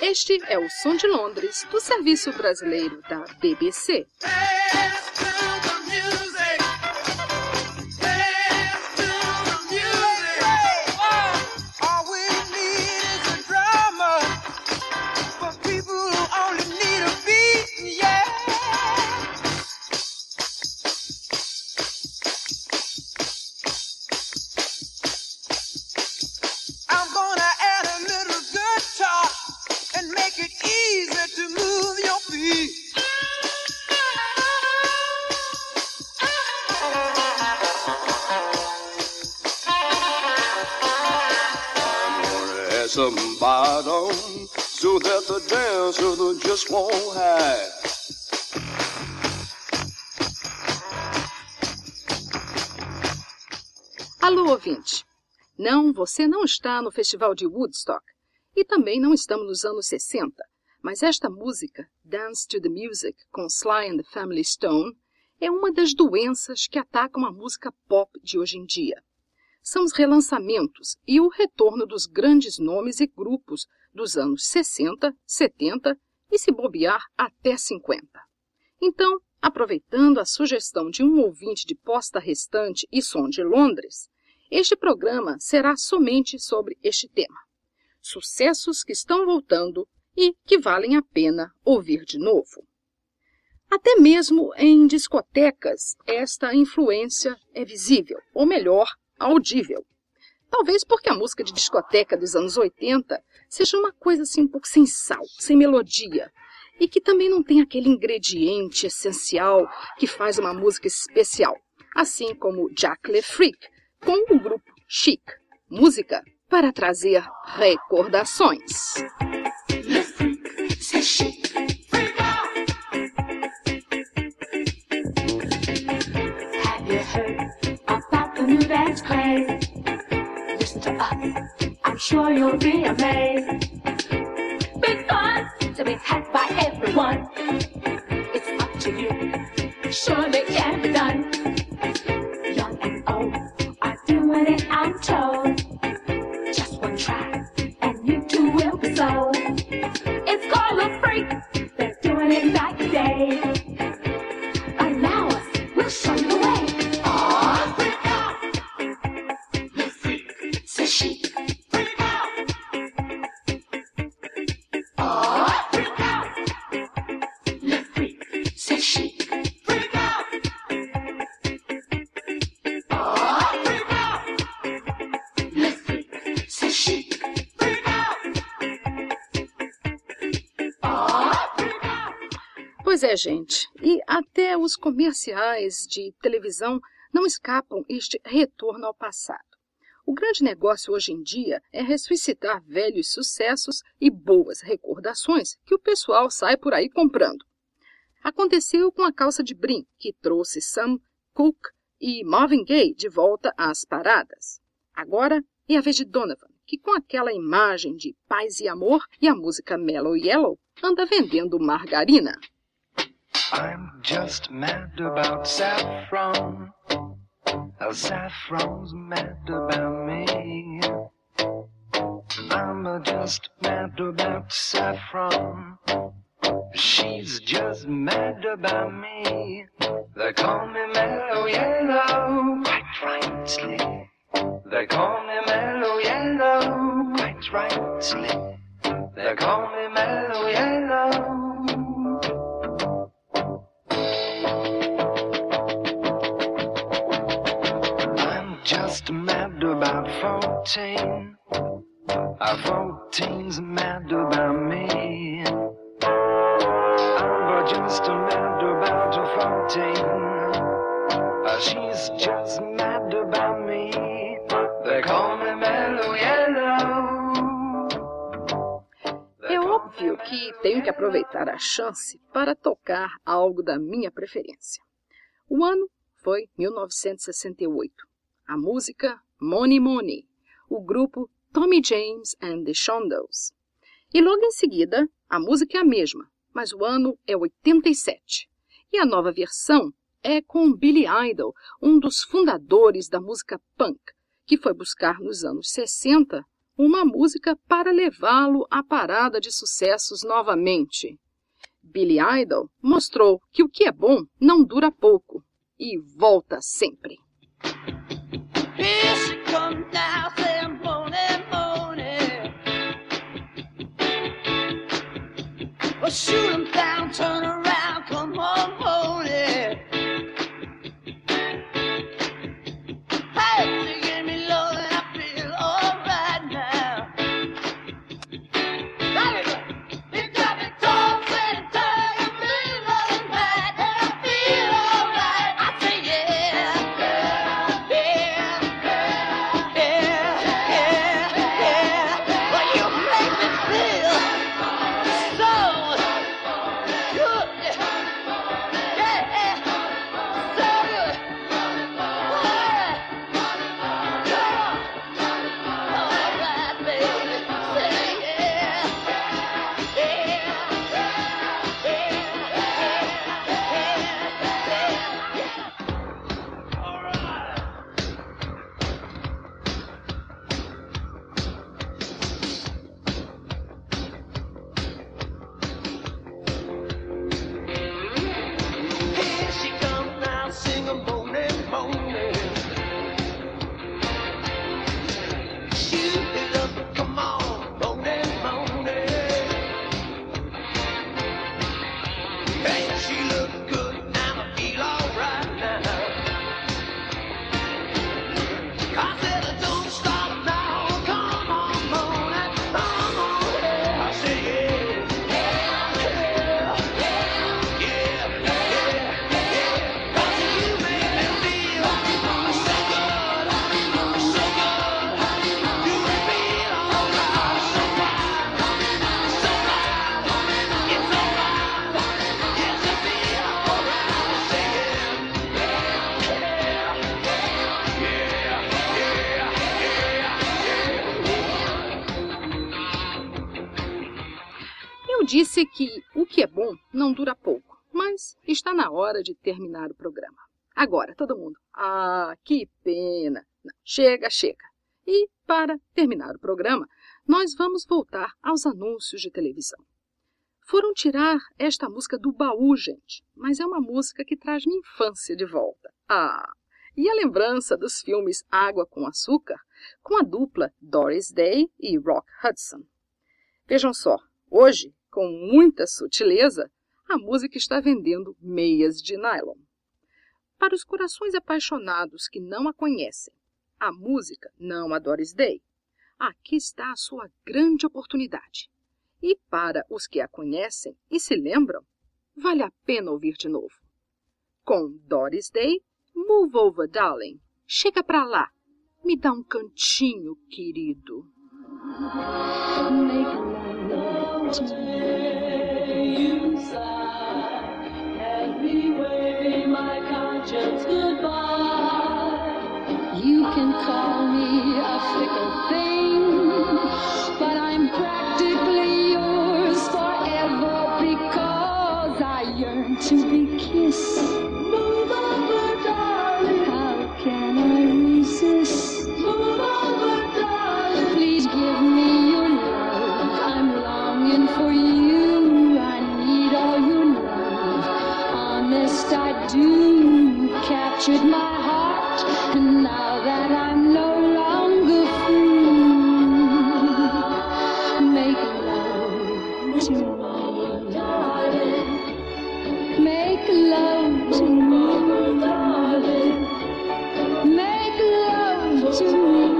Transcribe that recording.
Este é o Som de Londres, do Serviço Brasileiro da BBC. Bottom so that the dancer just won't hide. Alô, ouvinte! Não, você não está no Festival de Woodstock e também não estamos nos anos 60, mas esta música, Dance to the Music, com Sly and the Family Stone, é uma das doenças que atacam a música pop de hoje em dia são os relançamentos e o retorno dos grandes nomes e grupos dos anos 60, 70 e, se bobear, até 50. Então, aproveitando a sugestão de um ouvinte de Posta Restante e Som de Londres, este programa será somente sobre este tema. Sucessos que estão voltando e que valem a pena ouvir de novo. Até mesmo em discotecas, esta influência é visível, ou melhor, audível. Talvez porque a música de discoteca dos anos 80 seja uma coisa assim um pouco sem sal, sem melodia, e que também não tem aquele ingrediente essencial que faz uma música especial, assim como Jack Le Freak com o grupo Chic, música para trazer recordações. Le Freak, craze. Listen to us, I'm sure you'll be amazed. Big fun to be had É, gente. E até os comerciais de televisão não escapam este retorno ao passado. O grande negócio hoje em dia é ressuscitar velhos sucessos e boas recordações que o pessoal sai por aí comprando. Aconteceu com a calça de brim, que trouxe Sam Cooke e Marvin Gaye de volta às paradas. Agora é a vez de Donovan, que com aquela imagem de paz e amor e a música Mellow Yellow anda vendendo margarina. I'm just mad about saffron. Saffron's mad about me. I'm just mad about saffron. She's just mad about me. They call me mellow yellow, quite rightly. They call me mellow yellow, quite rightly. They call me mellow yellow. 14's mad about me. I'm just mad about 14. She's just mad about me. They call me Mellow Yellow. É óbvio que tenho que aproveitar a chance para tocar algo da minha preferência. O ano foi 1968 a música Money Money, o grupo Tommy James and the Shondells. E logo em seguida, a música é a mesma, mas o ano é 87. E a nova versão é com Billy Idol, um dos fundadores da música punk, que foi buscar nos anos 60 uma música para levá-lo à parada de sucessos novamente. Billy Idol mostrou que o que é bom não dura pouco e volta sempre. Shoot 'em disse que o que é bom não dura pouco, mas está na hora de terminar o programa. Agora, todo mundo. Ah, que pena! Não, chega, chega. E, para terminar o programa, nós vamos voltar aos anúncios de televisão. Foram tirar esta música do baú, gente, mas é uma música que traz minha infância de volta. Ah! E a lembrança dos filmes Água com Açúcar, com a dupla Doris Day e Rock Hudson. Vejam só, hoje com muita sutileza, a música está vendendo meias de nylon. Para os corações apaixonados que não a conhecem, a música não a Doris Day, aqui está a sua grande oportunidade. E para os que a conhecem e se lembram, vale a pena ouvir de novo. Com Doris Day, Move Over Darling. Chega para lá. Me dá um cantinho, querido. You can call me a fickle thing, captured my heart, and now that I'm no longer free, make love to me, darling. Make love to me, darling. Make love to me.